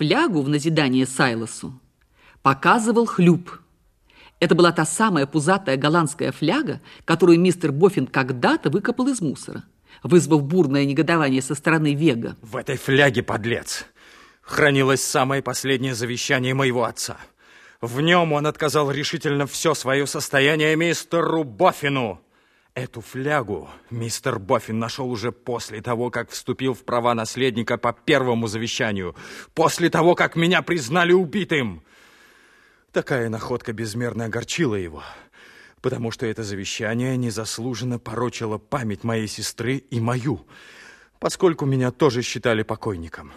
Флягу в назидание Сайлосу показывал хлюп. Это была та самая пузатая голландская фляга, которую мистер Боффин когда-то выкопал из мусора, вызвав бурное негодование со стороны Вега. В этой фляге, подлец, хранилось самое последнее завещание моего отца. В нем он отказал решительно все свое состояние мистеру Боффину. Эту флягу мистер Боффин нашел уже после того, как вступил в права наследника по первому завещанию, после того, как меня признали убитым. Такая находка безмерно огорчила его, потому что это завещание незаслуженно порочило память моей сестры и мою, поскольку меня тоже считали покойником.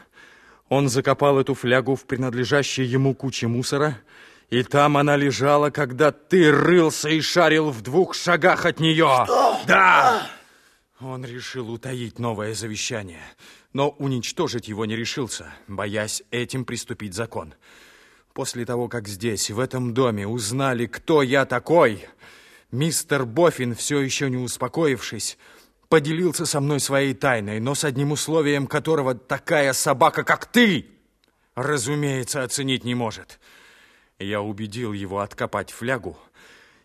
Он закопал эту флягу в принадлежащей ему куче мусора, и там она лежала, когда ты рылся и шарил в двух шагах от нее. Что? Да! Он решил утаить новое завещание, но уничтожить его не решился, боясь этим приступить закон. После того, как здесь, в этом доме, узнали, кто я такой, мистер Боффин, все еще не успокоившись, поделился со мной своей тайной, но с одним условием, которого такая собака, как ты, разумеется, оценить не может – я убедил его откопать флягу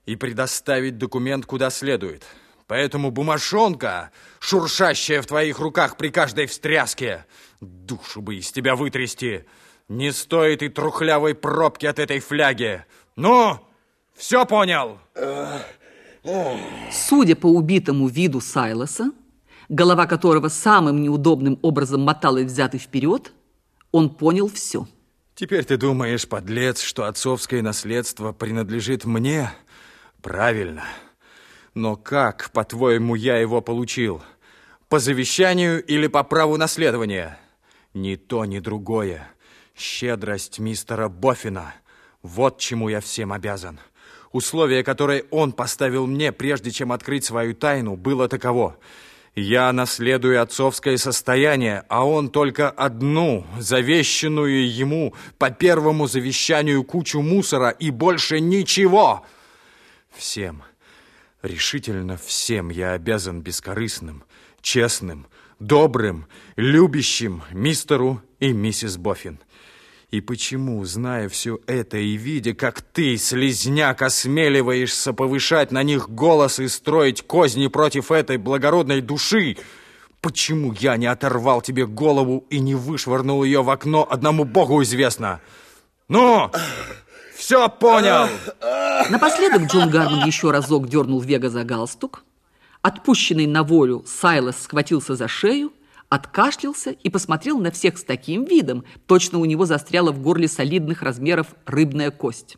и предоставить документ куда следует. Поэтому бумажонка, шуршащая в твоих руках при каждой встряске, душу бы из тебя вытрясти, не стоит и трухлявой пробки от этой фляги. Ну, все понял? Судя по убитому виду Сайлоса, голова которого самым неудобным образом моталась и вперед, он понял все. Теперь ты думаешь, подлец, что отцовское наследство принадлежит мне? Правильно. Но как, по-твоему, я его получил? По завещанию или по праву наследования? Ни то, ни другое. Щедрость мистера Боффина. Вот чему я всем обязан. Условие, которое он поставил мне, прежде чем открыть свою тайну, было таково – я наследую отцовское состояние, а он только одну, завещанную ему по первому завещанию кучу мусора и больше ничего. Всем, решительно всем я обязан бескорыстным, честным, добрым, любящим мистеру и миссис Боффин. И почему, зная все это и видя, как ты, слезняк, осмеливаешься повышать на них голос и строить козни против этой благородной души, почему я не оторвал тебе голову и не вышвырнул ее в окно, одному богу известно? Ну, все понял! Напоследок Джон Гармон еще разок дернул Вега за галстук. Отпущенный на волю, Сайлос схватился за шею откашлялся и посмотрел на всех с таким видом, точно у него застряла в горле солидных размеров рыбная кость.